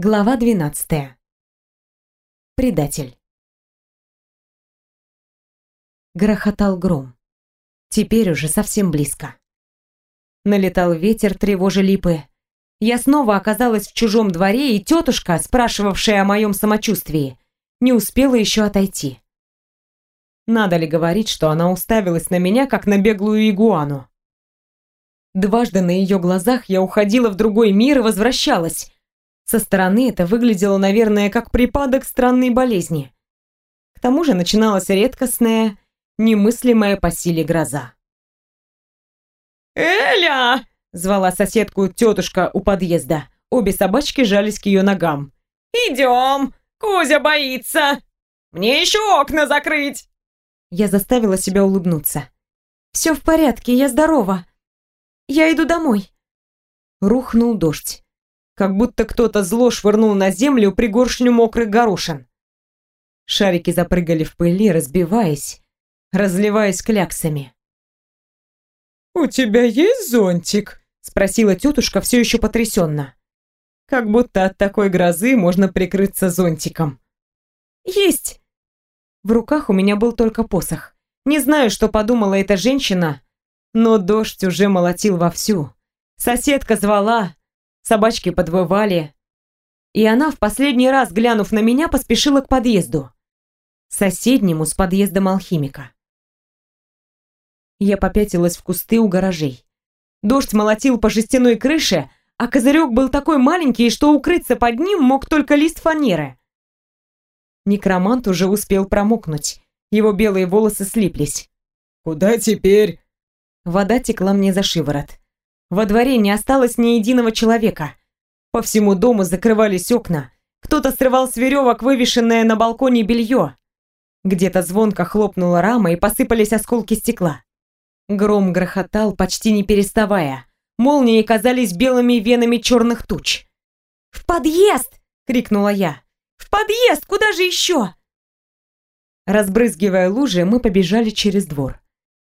Глава 12. Предатель. Грохотал гром. Теперь уже совсем близко. Налетал ветер, тревожа липы. Я снова оказалась в чужом дворе, и тетушка, спрашивавшая о моем самочувствии, не успела еще отойти. Надо ли говорить, что она уставилась на меня, как на беглую игуану? Дважды на ее глазах я уходила в другой мир и возвращалась, со стороны это выглядело, наверное, как припадок странной болезни. К тому же начиналась редкостная, немыслимая по силе гроза. «Эля!» — звала соседку тетушка у подъезда. Обе собачки жались к ее ногам. «Идем! Кузя боится! Мне еще окна закрыть!» Я заставила себя улыбнуться. «Все в порядке, я здорова. Я иду домой». Рухнул дождь как будто кто-то зло швырнул на землю пригоршню мокрых горошин. Шарики запрыгали в пыли, разбиваясь, разливаясь кляксами. «У тебя есть зонтик?» — спросила тетушка все еще потрясенно. Как будто от такой грозы можно прикрыться зонтиком. «Есть!» В руках у меня был только посох. Не знаю, что подумала эта женщина, но дождь уже молотил вовсю. Соседка звала, собачки подвывали. И она, в последний раз глянув на меня, поспешила к подъезду. Соседнему с подъездом алхимика. Я попятилась в кусты у гаражей. Дождь молотил по жестяной крыше, а козырек был такой маленький, что укрыться под ним мог только лист фанеры. Некромант уже успел промокнуть. Его белые волосы слиплись. «Куда теперь?» Вода текла мне за шиворот. Во дворе не осталось ни единого человека. По всему дому закрывались окна. Кто-то срывал с веревок вывешенное на балконе белье. Где-то звонко хлопнула рама и посыпались осколки стекла. Гром грохотал, почти не переставая. Молнии казались белыми венами черных туч. «В подъезд!» — крикнула я. «В подъезд! Куда же еще?» Разбрызгивая лужи, мы побежали через двор.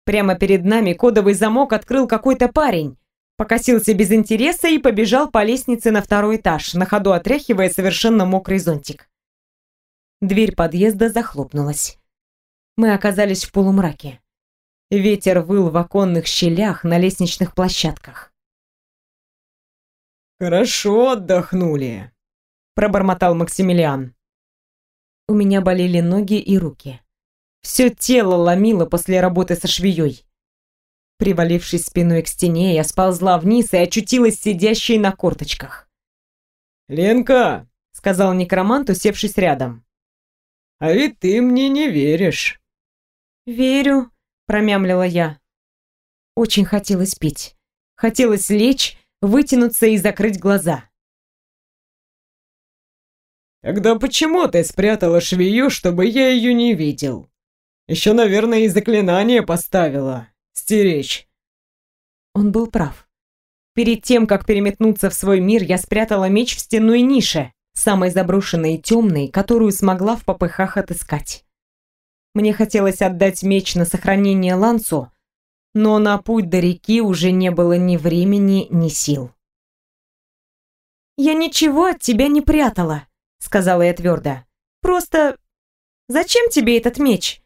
Прямо перед нами кодовый замок открыл какой-то парень, покосился без интереса и побежал по лестнице на второй этаж, на ходу отряхивая совершенно мокрый зонтик. Дверь подъезда захлопнулась. Мы оказались в полумраке. Ветер выл в оконных щелях на лестничных площадках. «Хорошо отдохнули», — пробормотал Максимилиан. У меня болели ноги и руки. Все тело ломило после работы со швеей. Привалившись спиной к стене, я сползла вниз и очутилась сидящей на корточках. «Ленка!» — сказал некромант, усевшись рядом. «А ведь ты мне не веришь». «Верю», — промямлила я. Очень хотелось пить. Хотелось лечь, вытянуться и закрыть глаза. «Тогда почему ты спрятала швею, чтобы я ее не видел? Еще, наверное, и заклинание поставила стеречь. Он был прав. Перед тем, как переметнуться в свой мир, я спрятала меч в стенной нише, самой заброшенной и темной, которую смогла в попыхах отыскать. Мне хотелось отдать меч на сохранение Лансу, но на путь до реки уже не было ни времени, ни сил. «Я ничего от тебя не прятала», — сказала я твердо. «Просто зачем тебе этот меч?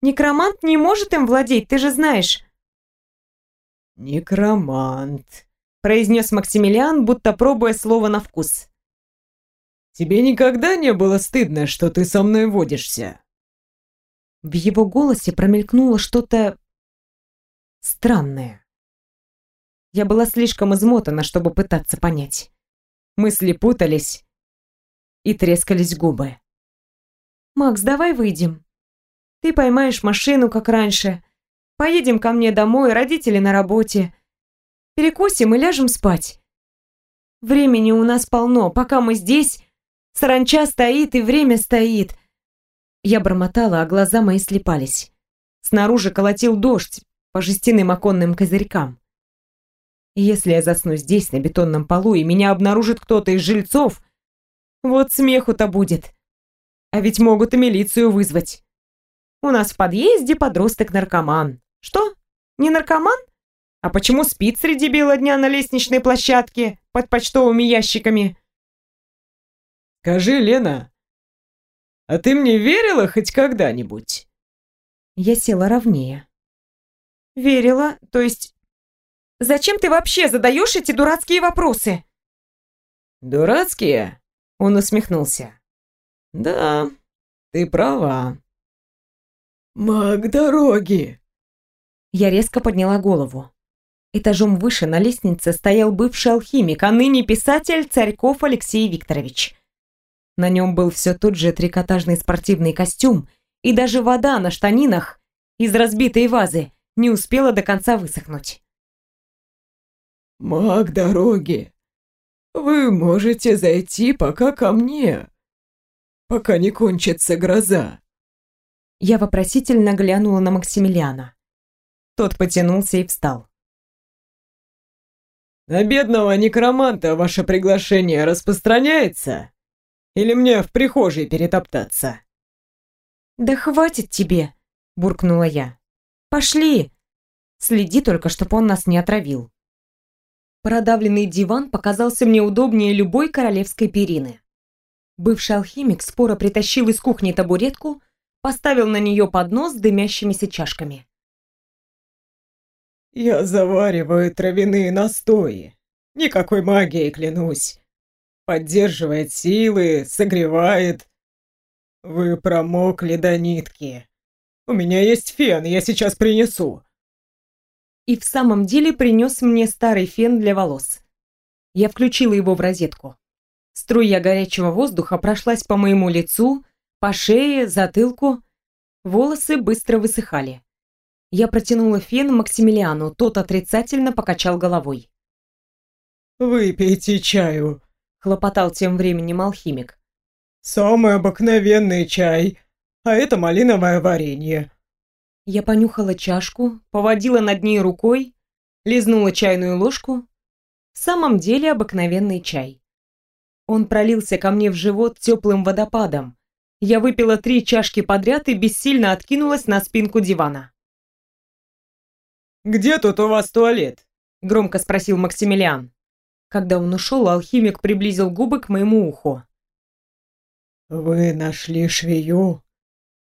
Некромант не может им владеть, ты же знаешь. Некромант, произнес Максимилиан, будто пробуя слово на вкус. Тебе никогда не было стыдно, что ты со мной водишься? В его голосе промелькнуло что-то странное. Я была слишком измотана, чтобы пытаться понять. Мысли путались и трескались губы. «Макс, давай выйдем», ты поймаешь машину, как раньше. Поедем ко мне домой, родители на работе. Перекусим и ляжем спать. Времени у нас полно. Пока мы здесь, саранча стоит и время стоит. Я бормотала, а глаза мои слепались. Снаружи колотил дождь по жестяным оконным козырькам. Если я засну здесь, на бетонном полу, и меня обнаружит кто-то из жильцов, вот смеху-то будет. А ведь могут и милицию вызвать. У нас в подъезде подросток-наркоман. Что? Не наркоман? А почему спит среди бела дня на лестничной площадке под почтовыми ящиками? Скажи, Лена, а ты мне верила хоть когда-нибудь? Я села ровнее. Верила, то есть... Зачем ты вообще задаешь эти дурацкие вопросы? Дурацкие? Он усмехнулся. Да, ты права. Маг дороги. Я резко подняла голову. Этажом выше на лестнице стоял бывший алхимик, а ныне писатель Царьков Алексей Викторович. На нем был все тот же трикотажный спортивный костюм, и даже вода на штанинах из разбитой вазы не успела до конца высохнуть. «Маг дороги, вы можете зайти пока ко мне, пока не кончится гроза». Я вопросительно глянула на Максимилиана. Тот потянулся и встал. На бедного некроманта ваше приглашение распространяется? Или мне в прихожей перетоптаться?» «Да хватит тебе!» – буркнула я. «Пошли! Следи только, чтоб он нас не отравил». Продавленный диван показался мне удобнее любой королевской перины. Бывший алхимик споро притащил из кухни табуретку, поставил на нее поднос с дымящимися чашками. Я завариваю травяные настои. Никакой магией, клянусь. Поддерживает силы, согревает. Вы промокли до нитки. У меня есть фен, я сейчас принесу. И в самом деле принес мне старый фен для волос. Я включила его в розетку. Струя горячего воздуха прошлась по моему лицу, по шее, затылку. Волосы быстро высыхали. Я протянула фен Максимилиану, тот отрицательно покачал головой. «Выпейте чаю», — хлопотал тем временем алхимик. «Самый обыкновенный чай, а это малиновое варенье». Я понюхала чашку, поводила над ней рукой, лизнула чайную ложку. В самом деле обыкновенный чай. Он пролился ко мне в живот теплым водопадом. Я выпила три чашки подряд и бессильно откинулась на спинку дивана. «Где тут у вас туалет?» — громко спросил Максимилиан. Когда он ушел, алхимик приблизил губы к моему уху. «Вы нашли швею?»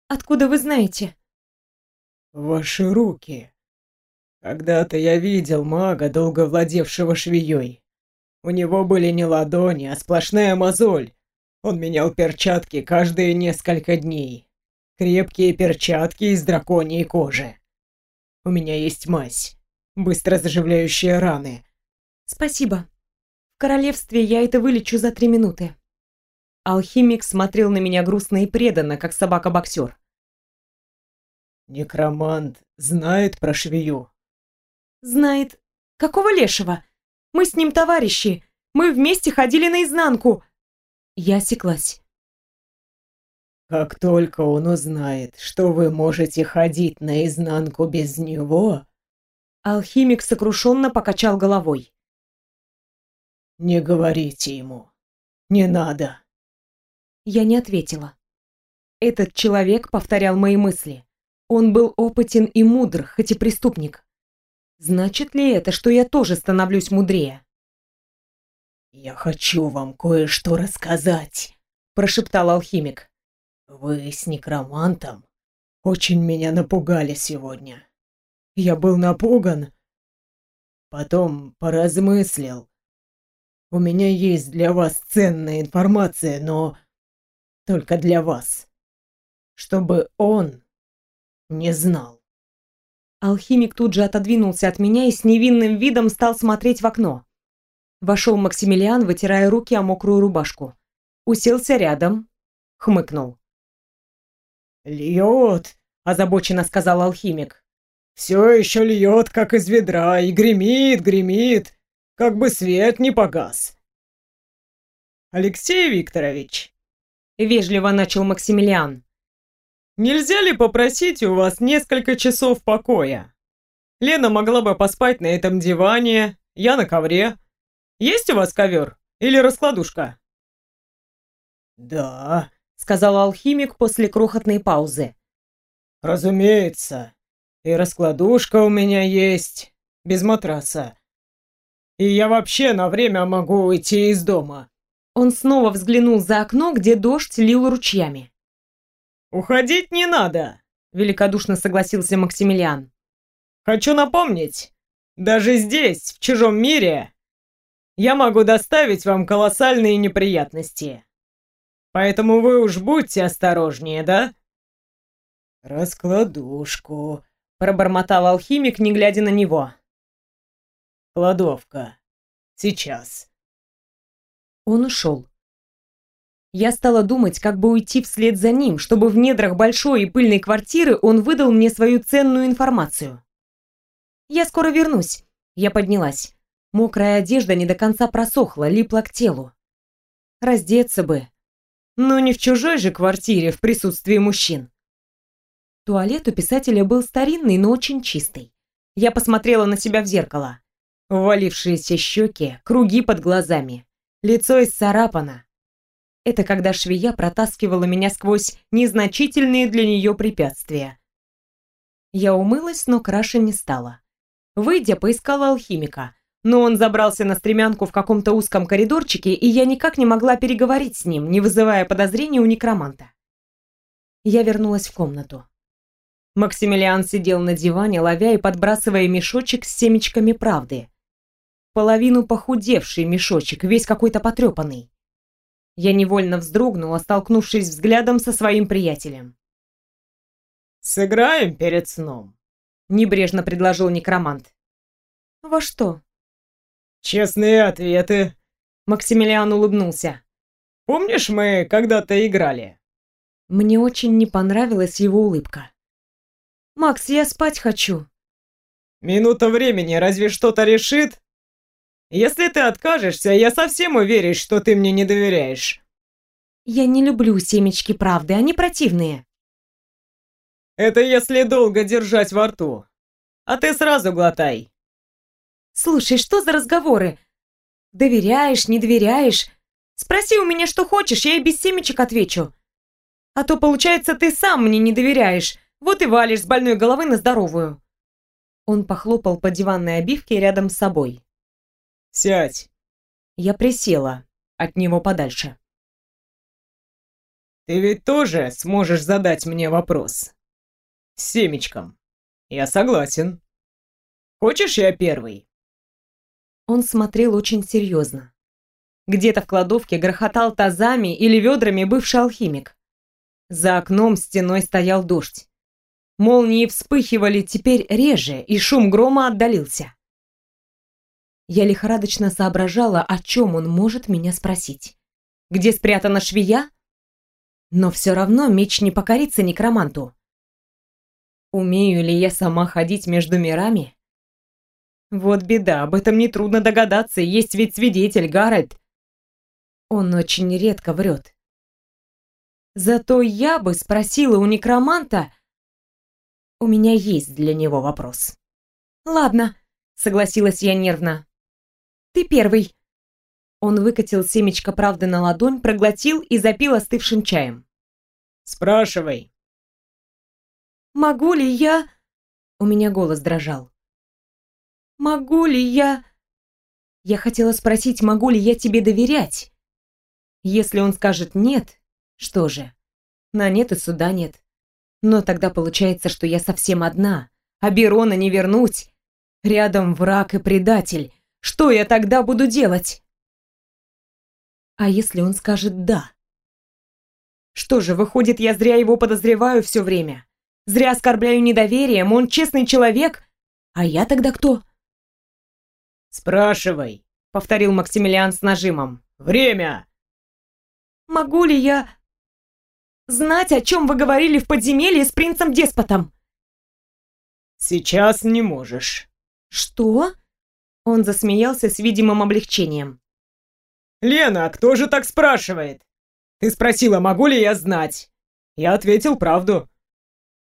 «Откуда вы знаете?» «Ваши руки. Когда-то я видел мага, долго владевшего швеей. У него были не ладони, а сплошная мозоль. Он менял перчатки каждые несколько дней. Крепкие перчатки из драконьей кожи. У меня есть мазь. Быстро заживляющие раны. Спасибо. В королевстве я это вылечу за три минуты. Алхимик смотрел на меня грустно и преданно, как собака-боксер. Некромант знает про швею? Знает. Какого лешего? Мы с ним товарищи. Мы вместе ходили наизнанку. Я осеклась. Как только он узнает, что вы можете ходить наизнанку без него...» Алхимик сокрушенно покачал головой. «Не говорите ему. Не надо». Я не ответила. Этот человек повторял мои мысли. Он был опытен и мудр, хоть и преступник. Значит ли это, что я тоже становлюсь мудрее? «Я хочу вам кое-что рассказать», – прошептал алхимик. «Вы с некромантом очень меня напугали сегодня. Я был напуган, потом поразмыслил. У меня есть для вас ценная информация, но только для вас. Чтобы он не знал». Алхимик тут же отодвинулся от меня и с невинным видом стал смотреть в окно. Вошел Максимилиан, вытирая руки о мокрую рубашку. Уселся рядом, хмыкнул. «Льет», — озабоченно сказал алхимик. «Все еще льет, как из ведра, и гремит, гремит, как бы свет не погас». «Алексей Викторович», — вежливо начал Максимилиан, «нельзя ли попросить у вас несколько часов покоя? Лена могла бы поспать на этом диване, я на ковре. Есть у вас ковер или раскладушка?» «Да», — сказал алхимик после крохотной паузы. «Разумеется. И раскладушка у меня есть, без матраса. И я вообще на время могу уйти из дома. Он снова взглянул за окно, где дождь лил ручьями. «Уходить не надо», — великодушно согласился Максимилиан. «Хочу напомнить, даже здесь, в чужом мире, я могу доставить вам колоссальные неприятности. Поэтому вы уж будьте осторожнее, да?» «Раскладушку», — пробормотал алхимик, не глядя на него. «Кладовка. Сейчас». Он ушел. Я стала думать, как бы уйти вслед за ним, чтобы в недрах большой и пыльной квартиры он выдал мне свою ценную информацию. «Я скоро вернусь». Я поднялась. Мокрая одежда не до конца просохла, липла к телу. Раздеться бы. Но не в чужой же квартире в присутствии мужчин. Туалет у писателя был старинный, но очень чистый. Я посмотрела на себя в зеркало. Ввалившиеся щеки, круги под глазами, лицо исцарапано. Это когда швея протаскивала меня сквозь незначительные для нее препятствия. Я умылась, но краше не стала. Выйдя, поискала алхимика, но он забрался на стремянку в каком-то узком коридорчике, и я никак не могла переговорить с ним, не вызывая подозрений у некроманта. Я вернулась в комнату. Максимилиан сидел на диване, ловя и подбрасывая мешочек с семечками правды. Половину похудевший мешочек, весь какой-то потрепанный. Я невольно вздрогнула, столкнувшись взглядом со своим приятелем. «Сыграем перед сном», — небрежно предложил некромант. «Во что?» «Честные ответы», — Максимилиан улыбнулся. «Помнишь, мы когда-то играли?» Мне очень не понравилась его улыбка. «Макс, я спать хочу». «Минута времени разве что-то решит? Если ты откажешься, я совсем уверен, что ты мне не доверяешь». «Я не люблю семечки правды, они противные». «Это если долго держать во рту. А ты сразу глотай». «Слушай, что за разговоры? Доверяешь, не доверяешь? Спроси у меня, что хочешь, я и без семечек отвечу. А то, получается, ты сам мне не доверяешь, вот и валишь с больной головы на здоровую. Он похлопал по диванной обивке рядом с собой. «Сядь!» Я присела от него подальше. «Ты ведь тоже сможешь задать мне вопрос?» «С семечком. Я согласен. Хочешь, я первый?» Он смотрел очень серьезно. Где-то в кладовке грохотал тазами или ведрами бывший алхимик. За окном стеной стоял дождь. Молнии вспыхивали теперь реже, и шум грома отдалился. Я лихорадочно соображала, о чем он может меня спросить. Где спрятана швея? Но все равно меч не покорится некроманту. Умею ли я сама ходить между мирами? Вот беда, об этом нетрудно догадаться, есть ведь свидетель, Гарольд. Он очень редко врет. Зато я бы спросила у некроманта, у меня есть для него вопрос. Ладно, согласилась я нервно. Ты первый. Он выкатил семечко правды на ладонь, проглотил и запил остывшим чаем. Спрашивай. Могу ли я... У меня голос дрожал. Могу ли я... Я хотела спросить, могу ли я тебе доверять? Если он скажет «нет», что же? На нет и суда нет. Но тогда получается, что я совсем одна, а Берона не вернуть. Рядом враг и предатель. Что я тогда буду делать? А если он скажет «да»? Что же, выходит, я зря его подозреваю все время? Зря оскорбляю недоверием, он честный человек? А я тогда кто? «Спрашивай», — повторил Максимилиан с нажимом. «Время!» «Могу ли я знать, о чем вы говорили в подземелье с принцем-деспотом?» «Сейчас не можешь». «Что?» Он засмеялся с видимым облегчением. «Лена, кто же так спрашивает? Ты спросила, могу ли я знать? Я ответил правду.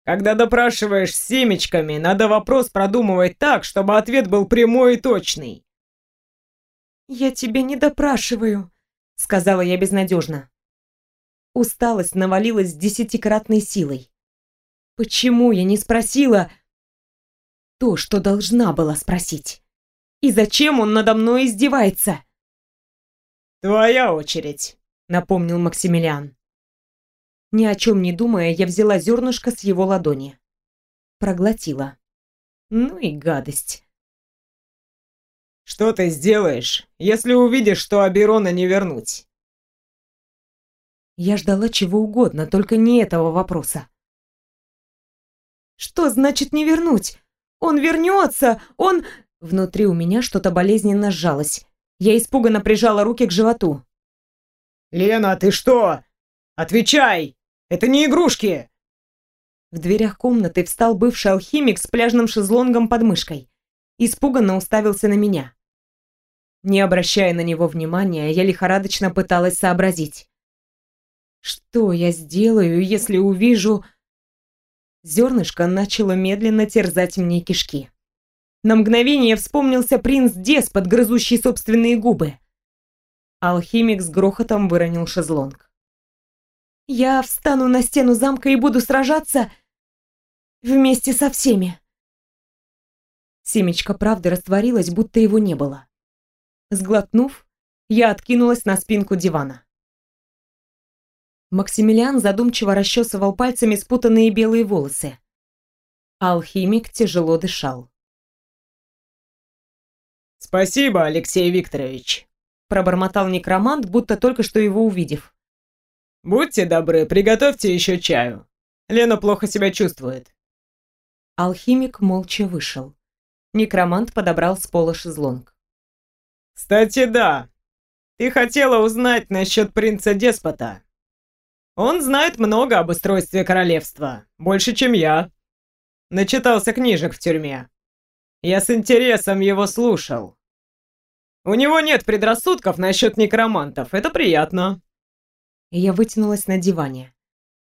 Когда допрашиваешь семечками, надо вопрос продумывать так, чтобы ответ был прямой и точный». «Я тебя не допрашиваю», — сказала я безнадежно. Усталость навалилась десятикратной силой. Почему я не спросила то, что должна была спросить? И зачем он надо мной издевается? «Твоя очередь», — напомнил Максимилиан. Ни о чем не думая, я взяла зернышко с его ладони. Проглотила. Ну и гадость. «Что ты сделаешь, если увидишь, что Аберона не вернуть?» Я ждала чего угодно, только не этого вопроса. «Что значит не вернуть? Он вернется! Он...» Внутри у меня что-то болезненно сжалось. Я испуганно прижала руки к животу. «Лена, ты что? Отвечай! Это не игрушки!» В дверях комнаты встал бывший алхимик с пляжным шезлонгом под мышкой. Испуганно уставился на меня. Не обращая на него внимания, я лихорадочно пыталась сообразить. Что я сделаю, если увижу... Зернышко начало медленно терзать мне кишки. На мгновение вспомнился принц-деспот, грызущий собственные губы. Алхимик с грохотом выронил шезлонг. «Я встану на стену замка и буду сражаться вместе со всеми». Семечко правды растворилось, будто его не было. Сглотнув, я откинулась на спинку дивана. Максимилиан задумчиво расчесывал пальцами спутанные белые волосы. Алхимик тяжело дышал. «Спасибо, Алексей Викторович», — пробормотал некромант, будто только что его увидев. «Будьте добры, приготовьте еще чаю. Лена плохо себя чувствует». Алхимик молча вышел. Некромант подобрал с пола шезлонг. «Кстати, да. Ты хотела узнать насчет принца-деспота. Он знает много об устройстве королевства, больше, чем я. Начитался книжек в тюрьме. Я с интересом его слушал. У него нет предрассудков насчет некромантов, это приятно. Я вытянулась на диване.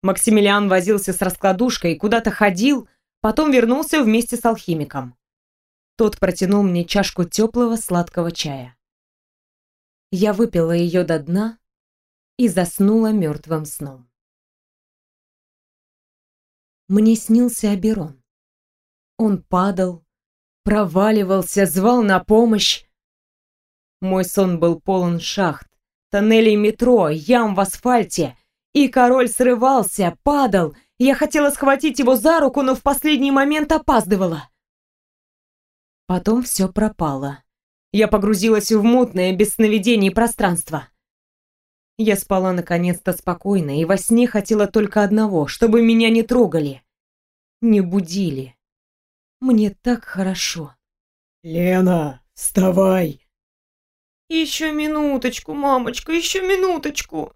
Максимилиан возился с раскладушкой, куда-то ходил, потом вернулся вместе с алхимиком. Тот протянул мне чашку теплого сладкого чая. Я выпила ее до дна и заснула мертвым сном. Мне снился Аберон. Он падал, проваливался, звал на помощь. Мой сон был полон шахт, тоннелей метро, ям в асфальте, и король срывался, падал. Я хотела схватить его за руку, но в последний момент опаздывала. Потом все пропало. Я погрузилась в мутное, без сновидений пространство. Я спала наконец-то спокойно и во сне хотела только одного, чтобы меня не трогали, не будили. Мне так хорошо. «Лена, вставай!» «Еще минуточку, мамочка, еще минуточку!»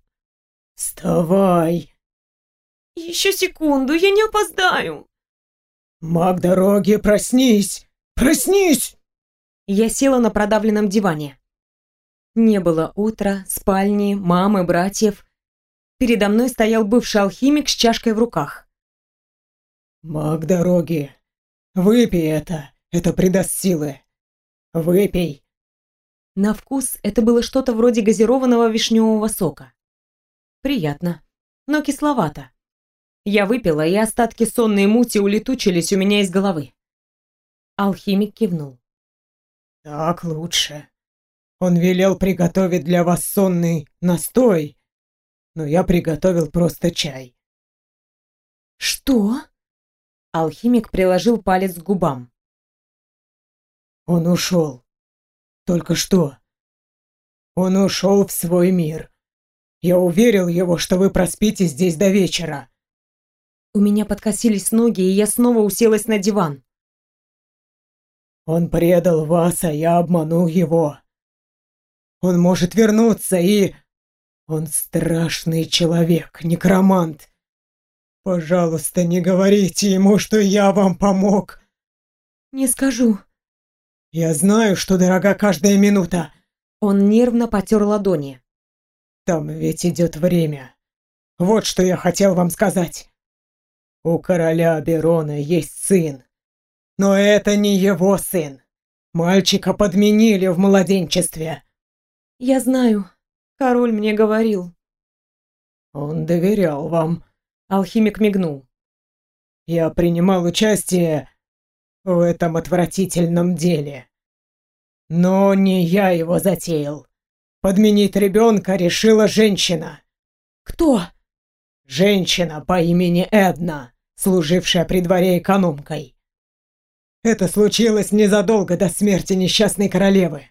«Вставай!» «Еще секунду, я не опоздаю!» «Маг дороги, проснись! Проснись!» Я села на продавленном диване. Не было утра, спальни, мамы, братьев. Передо мной стоял бывший алхимик с чашкой в руках. «Маг дороги, выпей это, это придаст силы. Выпей». На вкус это было что-то вроде газированного вишневого сока. Приятно, но кисловато. Я выпила, и остатки сонной мути улетучились у меня из головы. Алхимик кивнул. «Так лучше. Он велел приготовить для вас сонный настой, но я приготовил просто чай. Что? Алхимик приложил палец к губам. Он ушел. Только что. Он ушел в свой мир. Я уверил его, что вы проспите здесь до вечера. У меня подкосились ноги, и я снова уселась на диван. Он предал вас, а я обманул его. Он может вернуться и... Он страшный человек, некромант. Пожалуйста, не говорите ему, что я вам помог. Не скажу. Я знаю, что дорога каждая минута. Он нервно потер ладони. Там ведь идет время. Вот что я хотел вам сказать. У короля Берона есть сын. Но это не его сын. Мальчика подменили в младенчестве. Я знаю. Король мне говорил. Он доверял вам. Алхимик мигнул. Я принимал участие в этом отвратительном деле. Но не я его затеял. Подменить ребенка решила женщина. Кто? Женщина по имени Эдна, служившая при дворе экономкой. Это случилось незадолго до смерти несчастной королевы.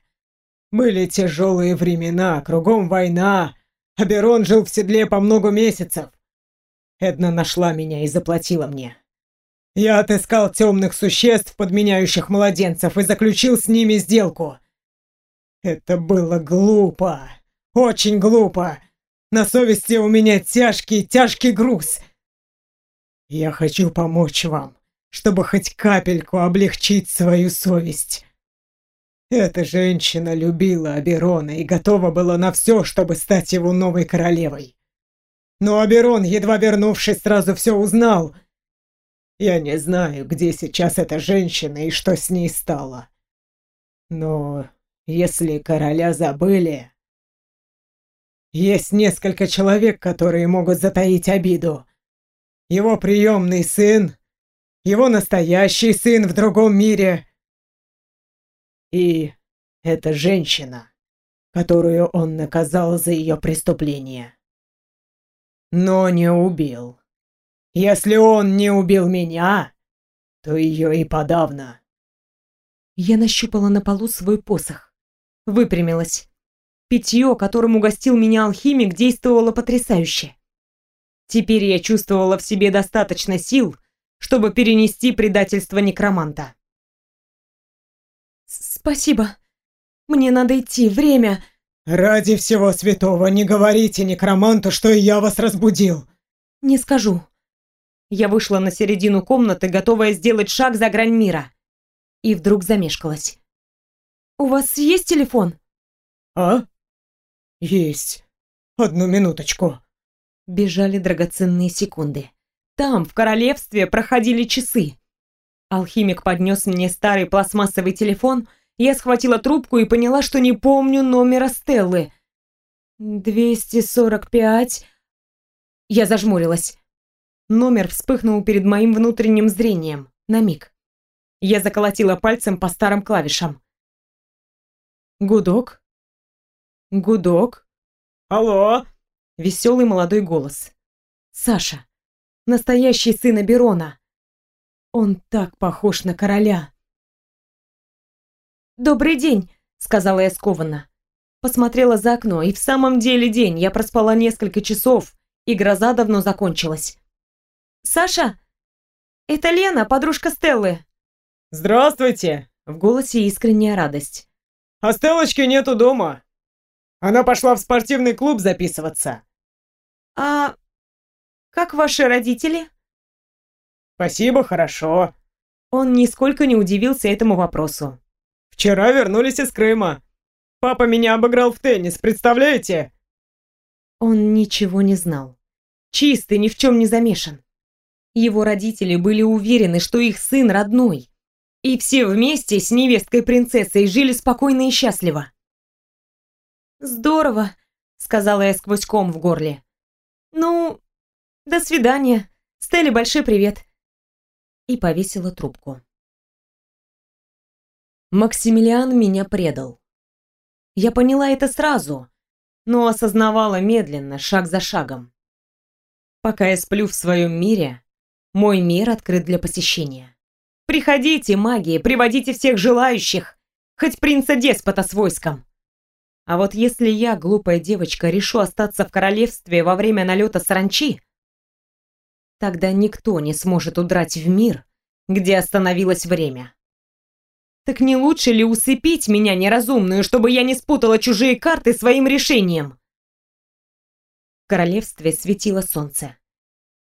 Были тяжелые времена, кругом война. Аберон жил в седле по много месяцев. Эдна нашла меня и заплатила мне. Я отыскал темных существ, подменяющих младенцев, и заключил с ними сделку. Это было глупо. Очень глупо. На совести у меня тяжкий, тяжкий груз. Я хочу помочь вам, чтобы хоть капельку облегчить свою совесть. Эта женщина любила Аберона и готова была на все, чтобы стать его новой королевой. Но Аберон, едва вернувшись, сразу все узнал. Я не знаю, где сейчас эта женщина и что с ней стало. Но если короля забыли, есть несколько человек, которые могут затаить обиду. Его приемный сын, его настоящий сын в другом мире. И эта женщина, которую он наказал за ее преступление. Но не убил. Если он не убил меня, то ее и подавно. Я нащупала на полу свой посох. Выпрямилась. Питье, которым угостил меня алхимик, действовало потрясающе. Теперь я чувствовала в себе достаточно сил, чтобы перенести предательство некроманта. «Спасибо. Мне надо идти. Время...» «Ради всего святого, не говорите некроманту, что и я вас разбудил!» «Не скажу». Я вышла на середину комнаты, готовая сделать шаг за грань мира. И вдруг замешкалась. «У вас есть телефон?» «А?» «Есть. Одну минуточку». Бежали драгоценные секунды. Там, в королевстве, проходили часы. Алхимик поднес мне старый пластмассовый телефон. Я схватила трубку и поняла, что не помню номера Стеллы. «245...» Я зажмурилась. Номер вспыхнул перед моим внутренним зрением. На миг. Я заколотила пальцем по старым клавишам. Гудок, Гудок. Алло. Веселый молодой голос. Саша. Настоящий сын Аберона. Он так похож на короля. «Добрый день», — сказала я скованно. Посмотрела за окно, и в самом деле день. Я проспала несколько часов, и гроза давно закончилась. «Саша, это Лена, подружка Стеллы». «Здравствуйте!» В голосе искренняя радость. «А Стеллочки нету дома. Она пошла в спортивный клуб записываться. А как ваши родители? Спасибо, хорошо. Он нисколько не удивился этому вопросу. Вчера вернулись из Крыма. Папа меня обыграл в теннис, представляете? Он ничего не знал. Чистый, ни в чем не замешан. Его родители были уверены, что их сын родной. И все вместе с невесткой-принцессой жили спокойно и счастливо. «Здорово», — сказала я сквозь ком в горле. «Ну, до свидания. Стелле большой привет». И повесила трубку. Максимилиан меня предал. Я поняла это сразу, но осознавала медленно, шаг за шагом. Пока я сплю в своем мире, мой мир открыт для посещения. Приходите, маги, приводите всех желающих, хоть принца-деспота с войском. А вот если я, глупая девочка, решу остаться в королевстве во время налета саранчи, тогда никто не сможет удрать в мир, где остановилось время. Так не лучше ли усыпить меня неразумную, чтобы я не спутала чужие карты своим решением? В королевстве светило солнце.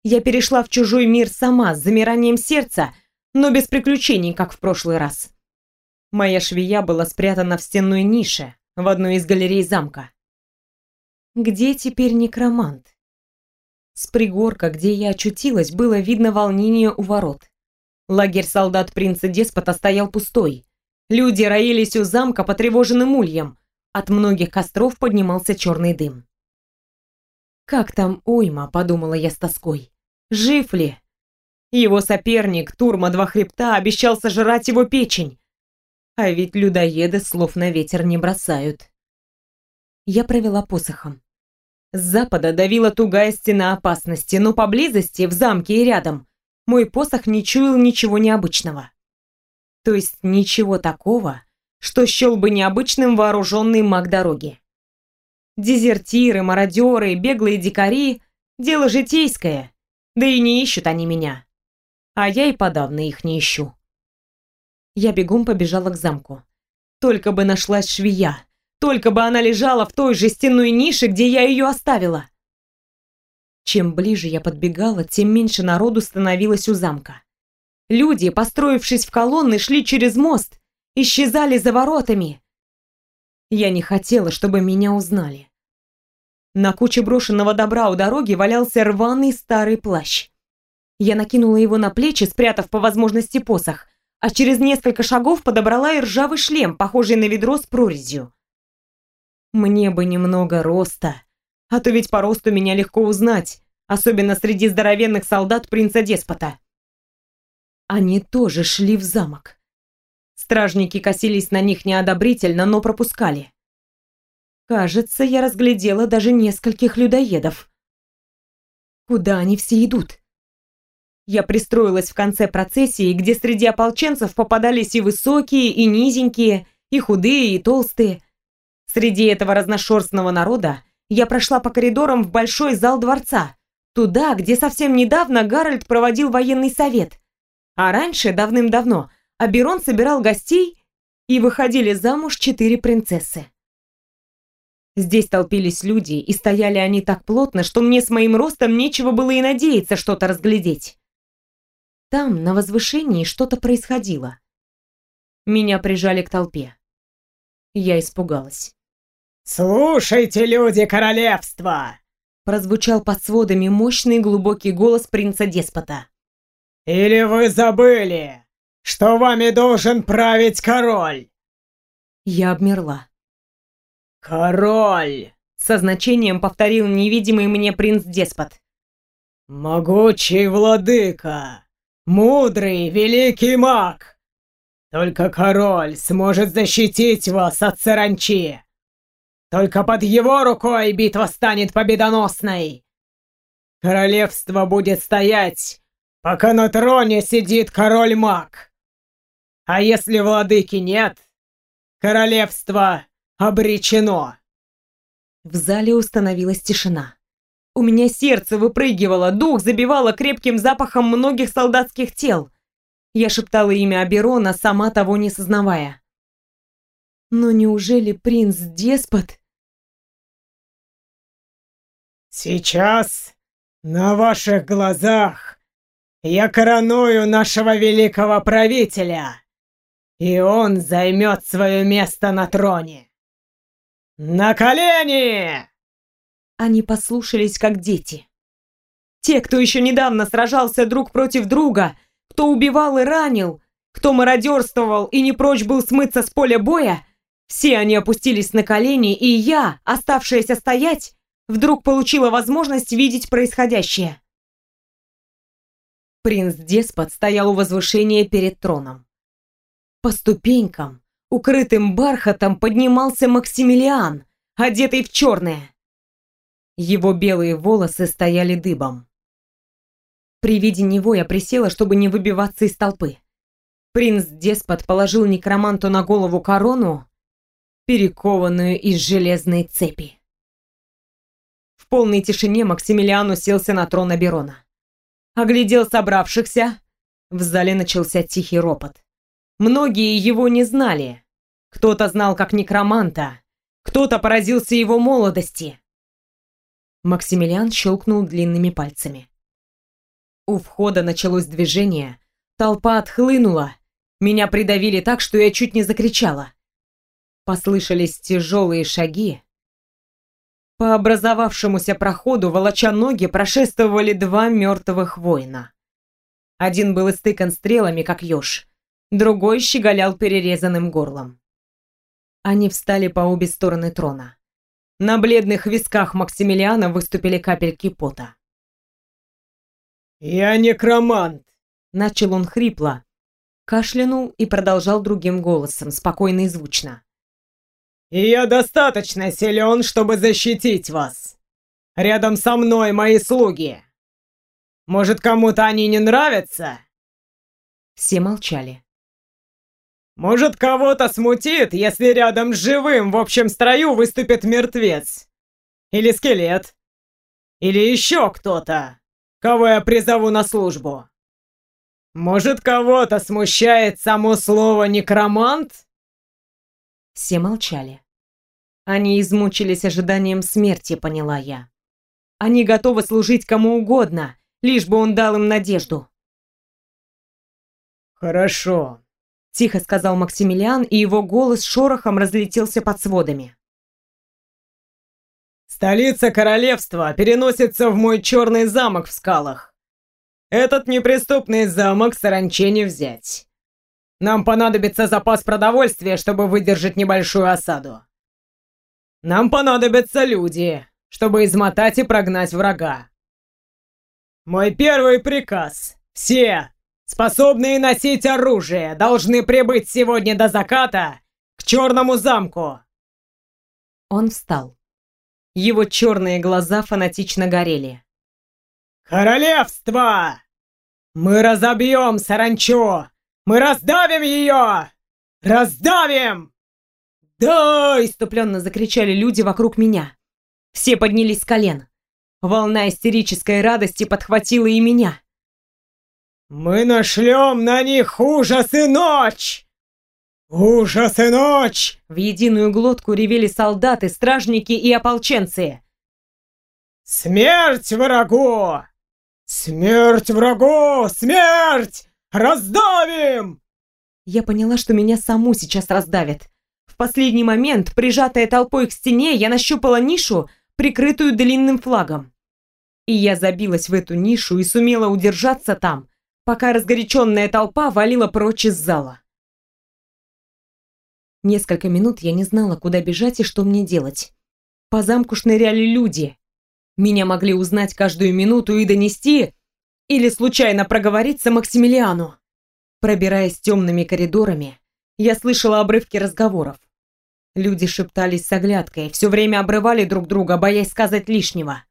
Я перешла в чужой мир сама, с замиранием сердца, но без приключений, как в прошлый раз. Моя швея была спрятана в стенной нише, в одной из галерей замка. Где теперь некромант? С пригорка, где я очутилась, было видно волнение у ворот. Лагерь солдат принца-деспота стоял пустой. Люди роились у замка потревоженным ульем. От многих костров поднимался черный дым. «Как там уйма?» – подумала я с тоской. «Жив ли?» Его соперник, Турма Два Хребта, обещал сожрать его печень. А ведь людоеды слов на ветер не бросают. Я провела посохом. С запада давила тугая стена опасности, но поблизости, в замке и рядом, мой посох не чуял ничего необычного. То есть ничего такого, что счел бы необычным вооруженный маг дороги. Дезертиры, мародеры, беглые дикари — дело житейское, да и не ищут они меня. А я и подавно их не ищу. Я бегом побежала к замку. Только бы нашлась швея, только бы она лежала в той же стенной нише, где я ее оставила. Чем ближе я подбегала, тем меньше народу становилось у замка. Люди, построившись в колонны, шли через мост, исчезали за воротами. Я не хотела, чтобы меня узнали. На куче брошенного добра у дороги валялся рваный старый плащ. Я накинула его на плечи, спрятав по возможности посох, а через несколько шагов подобрала и ржавый шлем, похожий на ведро с прорезью. Мне бы немного роста, а то ведь по росту меня легко узнать, особенно среди здоровенных солдат принца-деспота. Они тоже шли в замок. Стражники косились на них неодобрительно, но пропускали. Кажется, я разглядела даже нескольких людоедов. Куда они все идут? Я пристроилась в конце процессии, где среди ополченцев попадались и высокие, и низенькие, и худые, и толстые. Среди этого разношерстного народа я прошла по коридорам в большой зал дворца, туда, где совсем недавно Гарольд проводил военный совет. А раньше, давным-давно, Аберон собирал гостей, и выходили замуж четыре принцессы. Здесь толпились люди, и стояли они так плотно, что мне с моим ростом нечего было и надеяться что-то разглядеть. Там, на возвышении, что-то происходило. Меня прижали к толпе. Я испугалась. «Слушайте, люди королевства!» Прозвучал под сводами мощный глубокий голос принца-деспота. «Или вы забыли, что вами должен править король?» Я обмерла. «Король!» Со значением повторил невидимый мне принц-деспот. «Могучий владыка! Мудрый великий маг! Только король сможет защитить вас от саранчи!» Только под его рукой битва станет победоносной. Королевство будет стоять, пока на троне сидит король-маг. А если владыки нет, королевство обречено. В зале установилась тишина. У меня сердце выпрыгивало, дух забивало крепким запахом многих солдатских тел. Я шептала имя Аберона, сама того не сознавая. Но неужели принц-деспот... Сейчас на ваших глазах я короную нашего великого правителя, и он займет свое место на троне. На колени! Они послушались как дети. Те, кто еще недавно сражался друг против друга, кто убивал и ранил, кто мародерствовал и не прочь был смыться с поля боя, все они опустились на колени, и я, оставшаяся стоять, вдруг получила возможность видеть происходящее. Принц-деспот стоял у возвышения перед троном. По ступенькам, укрытым бархатом, поднимался Максимилиан, одетый в черное. Его белые волосы стояли дыбом. При виде него я присела, чтобы не выбиваться из толпы. Принц-деспот положил некроманту на голову корону, перекованную из железной цепи. В полной тишине Максимилиан уселся на трон Аберона. Оглядел собравшихся. В зале начался тихий ропот. Многие его не знали. Кто-то знал как некроманта, кто-то поразился его молодости. Максимилиан щелкнул длинными пальцами. У входа началось движение, толпа отхлынула, меня придавили так, что я чуть не закричала. Послышались тяжелые шаги. По образовавшемуся проходу, волоча ноги, прошествовали два мертвых воина. Один был истыкан стрелами, как еж, другой щеголял перерезанным горлом. Они встали по обе стороны трона. На бледных висках Максимилиана выступили капельки пота. «Я некромант!» Начал он хрипло, кашлянул и продолжал другим голосом, спокойно и звучно. И я достаточно силен, чтобы защитить вас. Рядом со мной мои слуги. Может, кому-то они не нравятся?» Все молчали. «Может, кого-то смутит, если рядом с живым в общем строю выступит мертвец? Или скелет? Или еще кто-то, кого я призову на службу? Может, кого-то смущает само слово «некромант»?» Все молчали. Они измучились ожиданием смерти, поняла я. Они готовы служить кому угодно, лишь бы он дал им надежду. «Хорошо», — тихо сказал Максимилиан, и его голос шорохом разлетелся под сводами. «Столица королевства переносится в мой черный замок в скалах. Этот неприступный замок саранче не взять. Нам понадобится запас продовольствия, чтобы выдержать небольшую осаду. Нам понадобятся люди, чтобы измотать и прогнать врага. Мой первый приказ. Все, способные носить оружие, должны прибыть сегодня до заката к Черному замку. Он встал. Его черные глаза фанатично горели. «Королевство! Мы разобьем саранчу! Мы раздавим ее! Раздавим!» «Да!» – иступленно закричали люди вокруг меня. Все поднялись с колен. Волна истерической радости подхватила и меня. «Мы нашлем на них ужас и ночь! Ужас и ночь!» В единую глотку ревели солдаты, стражники и ополченцы. «Смерть врагу! Смерть врагу! Смерть! Раздавим!» Я поняла, что меня саму сейчас раздавят. В последний момент, прижатая толпой к стене, я нащупала нишу, прикрытую длинным флагом. И я забилась в эту нишу и сумела удержаться там, пока разгоряченная толпа валила прочь из зала. Несколько минут я не знала, куда бежать и что мне делать. По замку шныряли люди. Меня могли узнать каждую минуту и донести, или случайно проговориться Максимилиану. Пробираясь темными коридорами, я слышала обрывки разговоров. Люди шептались с оглядкой, все время обрывали друг друга, боясь сказать лишнего.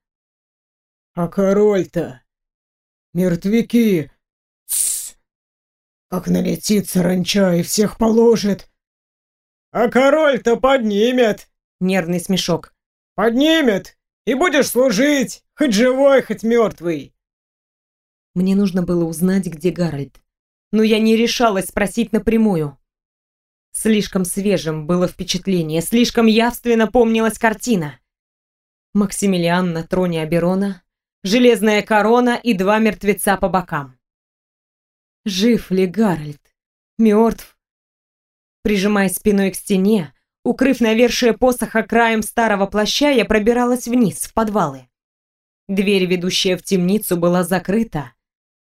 «А король-то? Мертвяки! Как налетит саранча и всех положит! А король-то поднимет!» Нервный смешок. «Поднимет! И будешь служить, хоть живой, хоть мертвый!» Мне нужно было узнать, где Гарольд. Но я не решалась спросить напрямую. Слишком свежим было впечатление, слишком явственно помнилась картина. Максимилиан на троне Аберона, железная корона и два мертвеца по бокам. Жив ли Гарольд? Мертв? Прижимая спиной к стене, укрыв навершие посоха краем старого плаща, я пробиралась вниз, в подвалы. Дверь, ведущая в темницу, была закрыта,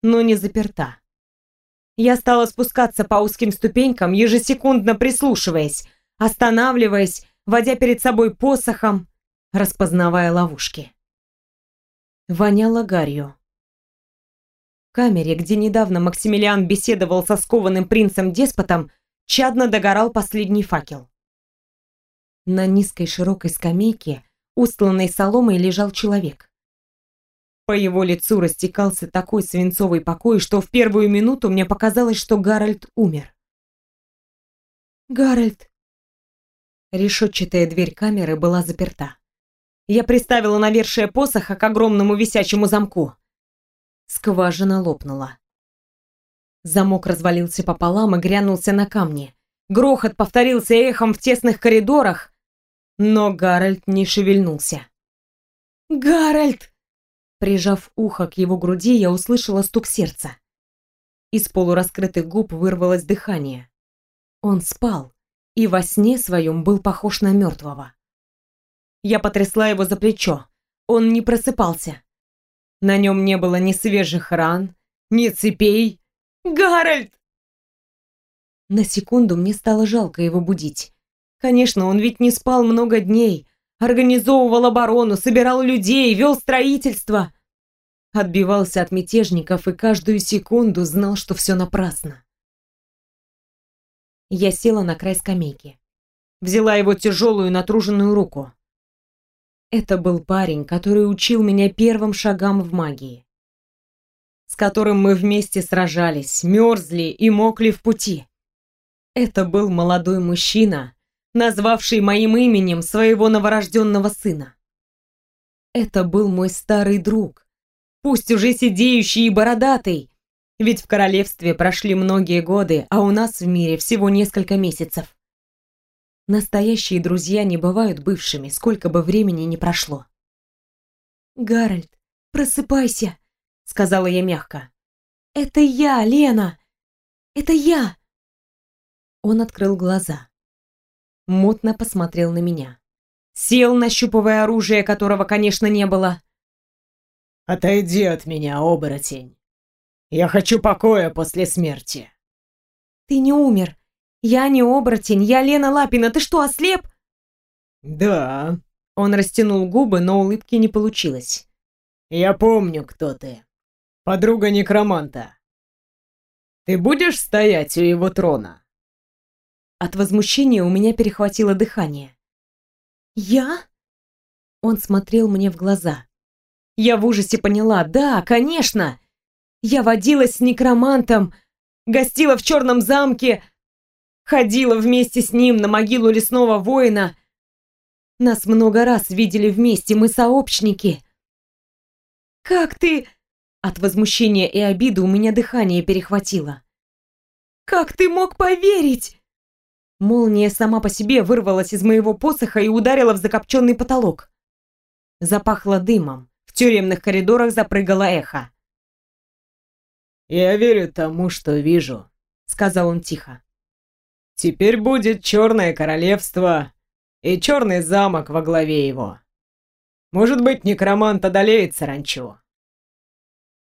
но не заперта. Я стала спускаться по узким ступенькам, ежесекундно прислушиваясь, останавливаясь, водя перед собой посохом, распознавая ловушки воняло гарью. Камере, где недавно Максимилиан беседовал со скованным принцем-деспотом, чадно догорал последний факел. На низкой широкой скамейке, устланной соломой, лежал человек. По его лицу растекался такой свинцовый покой, что в первую минуту мне показалось, что Гарольд умер. «Гарольд!» Решетчатая дверь камеры была заперта. Я приставила навершие посоха к огромному висячему замку. Скважина лопнула. Замок развалился пополам и грянулся на камни. Грохот повторился эхом в тесных коридорах, но Гарольд не шевельнулся. «Гарольд!» Прижав ухо к его груди, я услышала стук сердца. Из полураскрытых губ вырвалось дыхание. Он спал, и во сне своем был похож на мертвого. Я потрясла его за плечо. Он не просыпался. На нем не было ни свежих ран, ни цепей. «Гарольд!» На секунду мне стало жалко его будить. Конечно, он ведь не спал много дней. Организовывал оборону, собирал людей, вел строительство. Отбивался от мятежников и каждую секунду знал, что все напрасно. Я села на край скамейки. Взяла его тяжелую натруженную руку. Это был парень, который учил меня первым шагам в магии. С которым мы вместе сражались, мерзли и мокли в пути. Это был молодой мужчина, назвавший моим именем своего новорожденного сына. Это был мой старый друг, пусть уже сидеющий и бородатый, ведь в королевстве прошли многие годы, а у нас в мире всего несколько месяцев. Настоящие друзья не бывают бывшими, сколько бы времени ни прошло. «Гарольд, просыпайся», — сказала я мягко. «Это я, Лена! Это я!» Он открыл глаза. Мутно посмотрел на меня. Сел, нащупывая оружие, которого, конечно, не было. «Отойди от меня, оборотень. Я хочу покоя после смерти». «Ты не умер. Я не оборотень, я Лена Лапина. Ты что, ослеп?» «Да». Он растянул губы, но улыбки не получилось. «Я помню, кто ты. Подруга некроманта. Ты будешь стоять у его трона?» От возмущения у меня перехватило дыхание. «Я?» Он смотрел мне в глаза. Я в ужасе поняла, да, конечно. Я водилась с некромантом, гостила в черном замке, ходила вместе с ним на могилу лесного воина. Нас много раз видели вместе, мы сообщники. «Как ты...» От возмущения и обиды у меня дыхание перехватило. «Как ты мог поверить?» Молния сама по себе вырвалась из моего посоха и ударила в закопченный потолок. Запахло дымом. В тюремных коридорах запрыгало эхо. «Я верю тому, что вижу», — сказал он тихо. «Теперь будет Черное Королевство и Черный замок во главе его. Может быть, некромант одолеет саранчу.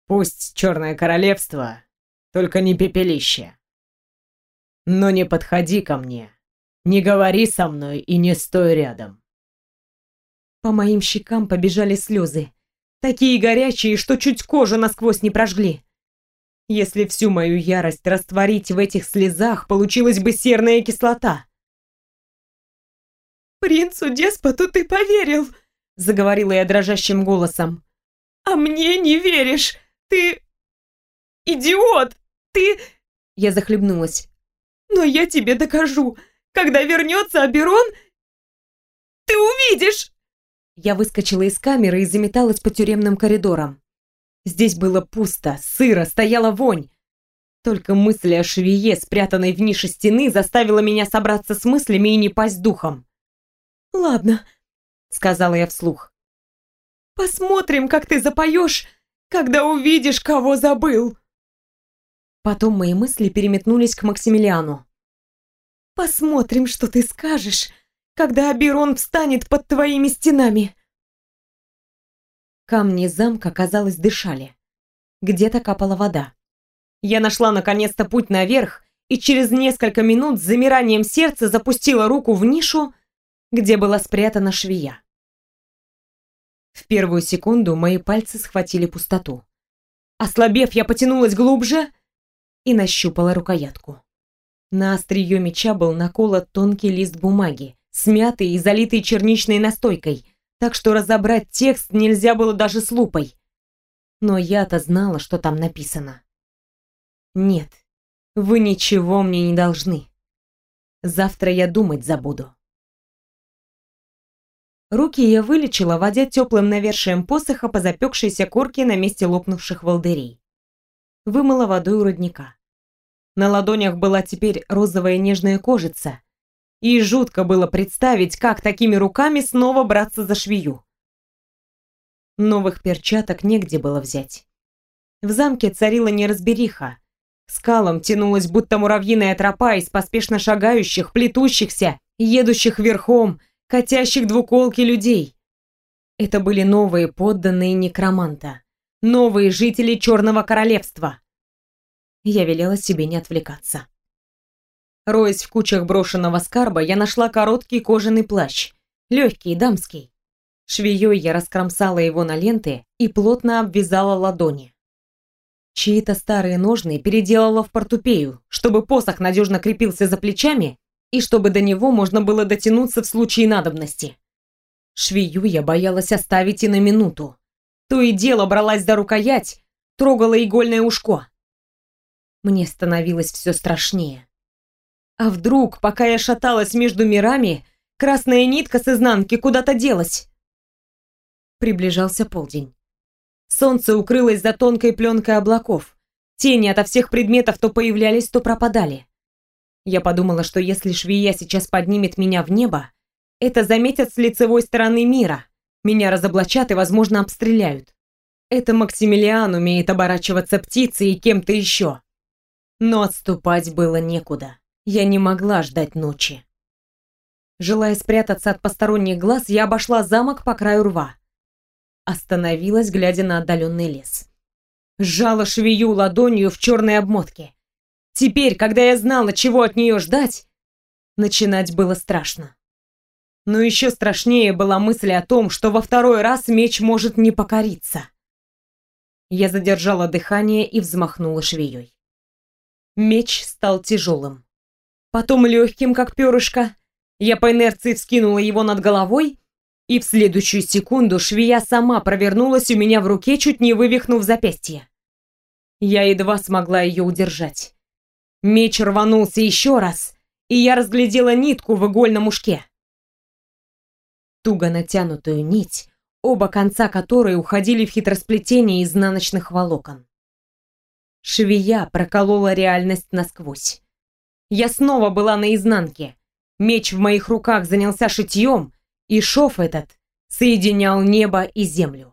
Пусть Черное Королевство, только не пепелище. Но не подходи ко мне, не говори со мной и не стой рядом». По моим щекам побежали слезы. Такие горячие, что чуть кожу насквозь не прожгли. Если всю мою ярость растворить в этих слезах, получилась бы серная кислота. «Принцу-деспоту ты поверил!» — заговорила я дрожащим голосом. «А мне не веришь! Ты... идиот! Ты...» Я захлебнулась. «Но я тебе докажу! Когда вернется Аберон, ты увидишь!» Я выскочила из камеры и заметалась по тюремным коридорам. Здесь было пусто, сыро, стояла вонь. Только мысль о швее, спрятанной в нише стены, заставила меня собраться с мыслями и не пасть духом. «Ладно», — сказала я вслух. «Посмотрим, как ты запоешь, когда увидишь, кого забыл». Потом мои мысли переметнулись к Максимилиану. «Посмотрим, что ты скажешь, когда Аберон встанет под твоими стенами. Камни замка, казалось, дышали. Где-то капала вода. Я нашла наконец-то путь наверх и через несколько минут с замиранием сердца запустила руку в нишу, где была спрятана швея. В первую секунду мои пальцы схватили пустоту. Ослабев, я потянулась глубже и нащупала рукоятку. На острие меча был наколот тонкий лист бумаги, смятый и залитый черничной настойкой, так что разобрать текст нельзя было даже с лупой. Но я-то знала, что там написано. Нет, вы ничего мне не должны. Завтра я думать забуду. Руки я вылечила, водя теплым навершием посоха по запекшейся корке на месте лопнувших волдырей. Вымыла водой у родника. На ладонях была теперь розовая нежная кожица, и жутко было представить, как такими руками снова браться за швею. Новых перчаток негде было взять. В замке царила неразбериха. Скалом тянулась будто муравьиная тропа из поспешно шагающих, плетущихся, едущих верхом, катящих двуколки людей. Это были новые подданные некроманта, новые жители Черного Королевства. Я велела себе не отвлекаться. Роясь в кучах брошенного скарба, я нашла короткий кожаный плащ, легкий, дамский. Швеей я раскромсала его на ленты и плотно обвязала ладони. Чьи-то старые ножны переделала в портупею, чтобы посох надежно крепился за плечами и чтобы до него можно было дотянуться в случае надобности. Швею я боялась оставить и на минуту. То и дело бралась за рукоять, трогала игольное ушко. Мне становилось все страшнее. А вдруг, пока я шаталась между мирами, красная нитка с изнанки куда-то делась? Приближался полдень. Солнце укрылось за тонкой пленкой облаков. Тени ото всех предметов то появлялись, то пропадали. Я подумала, что если швея сейчас поднимет меня в небо, это заметят с лицевой стороны мира. Меня разоблачат и, возможно, обстреляют. Это Максимилиан умеет оборачиваться птицей и кем-то еще. Но отступать было некуда. Я не могла ждать ночи. Желая спрятаться от посторонних глаз, я обошла замок по краю рва. Остановилась, глядя на отдаленный лес. Сжала швею ладонью в черной обмотке. Теперь, когда я знала, чего от нее ждать, начинать было страшно. Но еще страшнее была мысль о том, что во второй раз меч может не покориться. Я задержала дыхание и взмахнула швеей. Меч стал тяжелым. Потом легким, как перышко. Я по инерции вскинула его над головой, и в следующую секунду швея сама провернулась у меня в руке, чуть не вывихнув запястье. Я едва смогла ее удержать. Меч рванулся еще раз, и я разглядела нитку в игольном ушке. Туго натянутую нить, оба конца которой уходили в хитросплетение изнаночных волокон. Швея проколола реальность насквозь. Я снова была на изнанке. Меч в моих руках занялся шитьем, и шов этот соединял небо и землю.